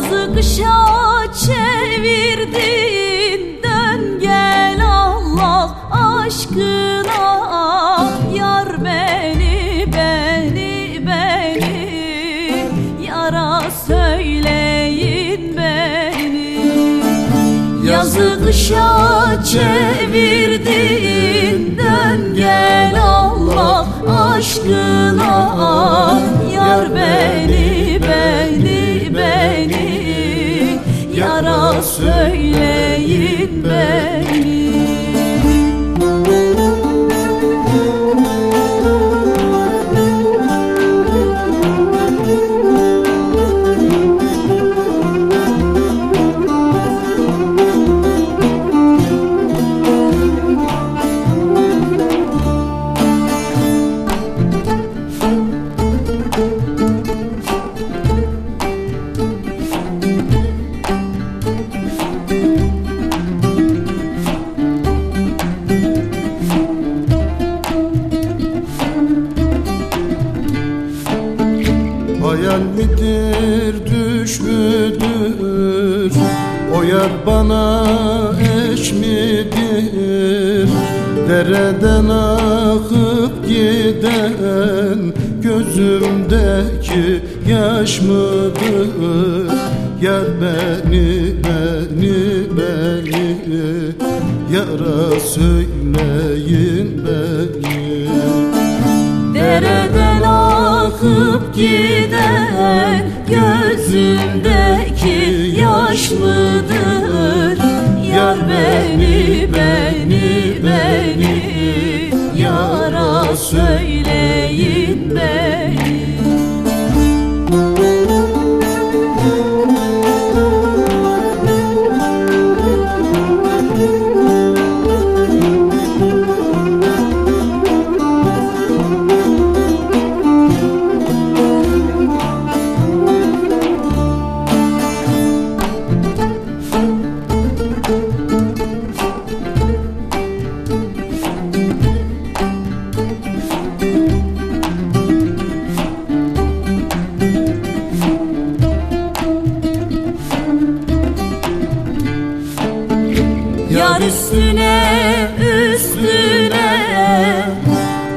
Yazı kışa çevirdin. Dön gel Allah aşkına. Yar beni beni beni. Yara söyleyin beni. Yazı kışa çevirdin. Dön gel Allah aşkına söyleyin beni midir düş müdür O yar bana eş midir? Dereden akıp giden Gözümdeki yaş mıdır? Yar beni beni beni. Yara söyleyin beni. Dereden akıp giden gözümdeki yaş mıdır? Yar beni beni beni yara söyleyin beni. Yar üstüne üstüne.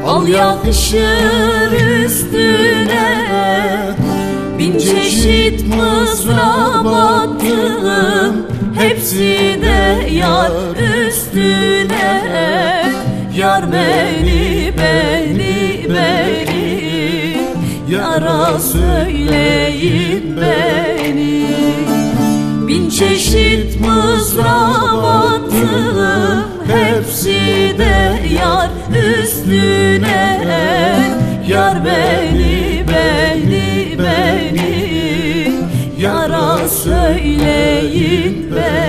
Al yakışır üstüne. Bin çeşit mızrap attım Hepsi de yar üstüne. Yar beni beni beni. Yara söyleyin beni Bin çeşit mızrağa battım Hepsi de yar üstüne. Yar beni, beni, beni. Yara söyleyin beni